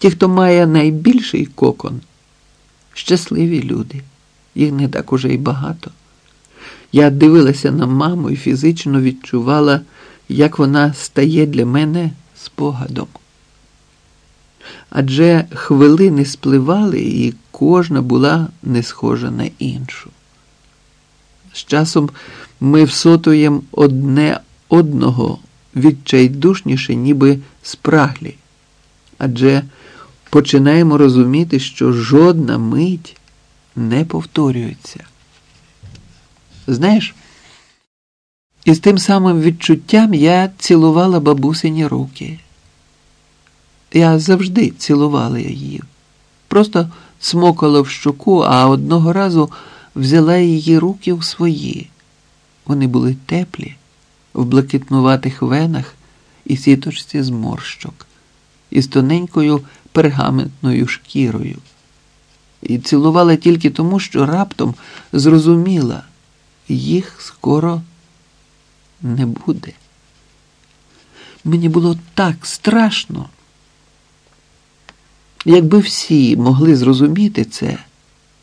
Ті, хто має найбільший кокон, щасливі люди, їх не так уже й багато. Я дивилася на маму і фізично відчувала, як вона стає для мене спогадом. Адже хвилини спливали, і кожна була не схожа на іншу. З часом ми всотуємо одне одного відчайдушніше, ніби спраглі, адже починаємо розуміти, що жодна мить не повторюється. Знаєш, із тим самим відчуттям я цілувала бабусині руки. Я завжди цілувала її, просто смокала в щоку, а одного разу взяла її руки в свої. Вони були теплі, в блакитнуватих венах і сіточці зморщок, із тоненькою пергаментною шкірою. І цілувала тільки тому, що раптом зрозуміла, їх скоро не буде. Мені було так страшно. Якби всі могли зрозуміти це,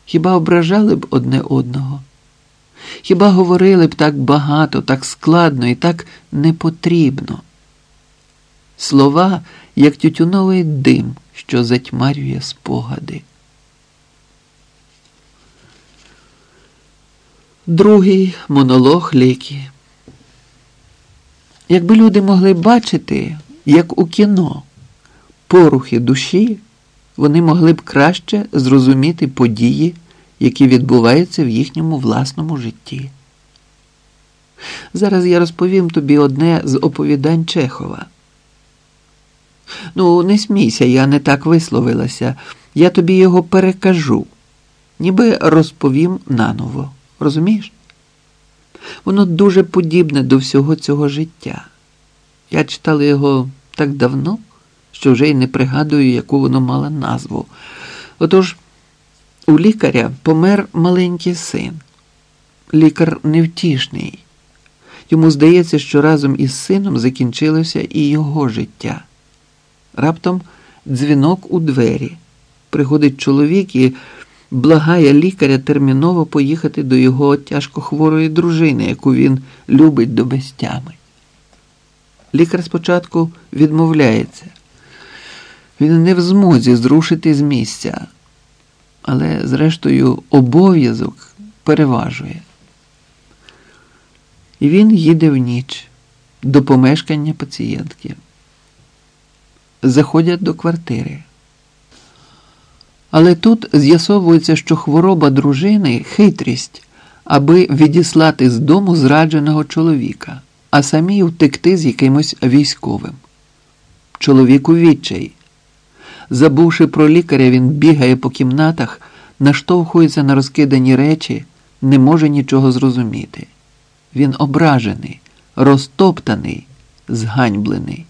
хіба ображали б одне одного? Хіба говорили б так багато, так складно і так непотрібно? Слова, як тютюновий дим, що затьмарює спогади. Другий монолог ліки. Якби люди могли бачити, як у кіно, порухи душі, вони могли б краще зрозуміти події, які відбуваються в їхньому власному житті. Зараз я розповім тобі одне з оповідань Чехова. Ну, не смійся, я не так висловилася. Я тобі його перекажу, ніби розповім наново. Розумієш? Воно дуже подібне до всього цього життя. Я читала його так давно, що вже й не пригадую, яку воно мало назву. Отож, у лікаря помер маленький син. Лікар невтішний. Йому здається, що разом із сином закінчилося і його життя. Раптом дзвінок у двері. Приходить чоловік і благає лікаря терміново поїхати до його тяжкохворої дружини, яку він любить до безтями. Лікар спочатку відмовляється. Він не в змозі зрушити з місця, але, зрештою, обов'язок переважує. І він їде в ніч до помешкання пацієнтки. Заходять до квартири. Але тут з'ясовується, що хвороба дружини хитрість, аби відіслати з дому зрадженого чоловіка, а самі втекти з якимось військовим. Чоловік у відчай. Забувши про лікаря, він бігає по кімнатах, наштовхується на розкидані речі, не може нічого зрозуміти. Він ображений, розтоптаний, зганьблений.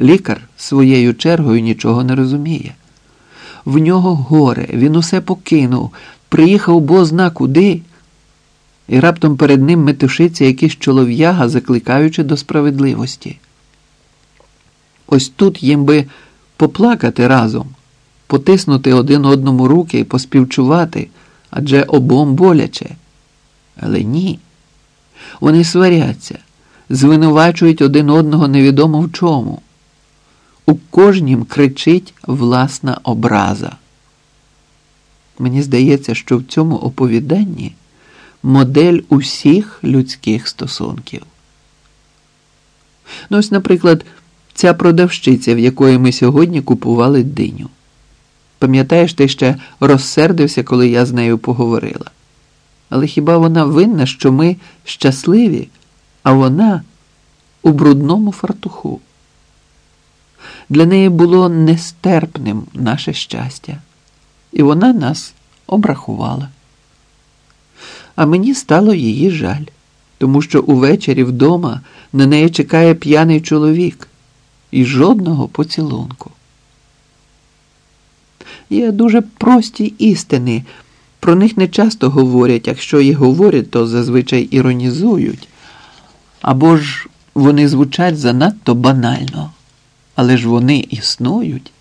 Лікар своєю чергою нічого не розуміє. В нього горе, він усе покинув, приїхав бо зна куди, і раптом перед ним метушиться якийсь чолов'яга, закликаючи до справедливості. Ось тут їм би поплакати разом, потиснути один одному руки поспівчувати, адже обом боляче. Але ні. Вони сваряться, звинувачують один одного невідомо в чому. У кожнім кричить власна образа. Мені здається, що в цьому оповіданні модель усіх людських стосунків. Ну, ось, наприклад, ця продавщиця, в якої ми сьогодні купували диню. Пам'ятаєш, ти ще розсердився, коли я з нею поговорила. Але хіба вона винна, що ми щасливі, а вона у брудному фартуху? Для неї було нестерпним наше щастя, і вона нас обрахувала. А мені стало її жаль, тому що увечері вдома на неї чекає п'яний чоловік і жодного поцілунку. Є дуже прості істини, про них не часто говорять, якщо і говорять, то зазвичай іронізують, або ж вони звучать занадто банально але ж вони існують.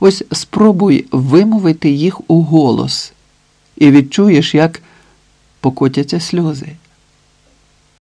Ось спробуй вимовити їх у голос і відчуєш, як покотяться сльози.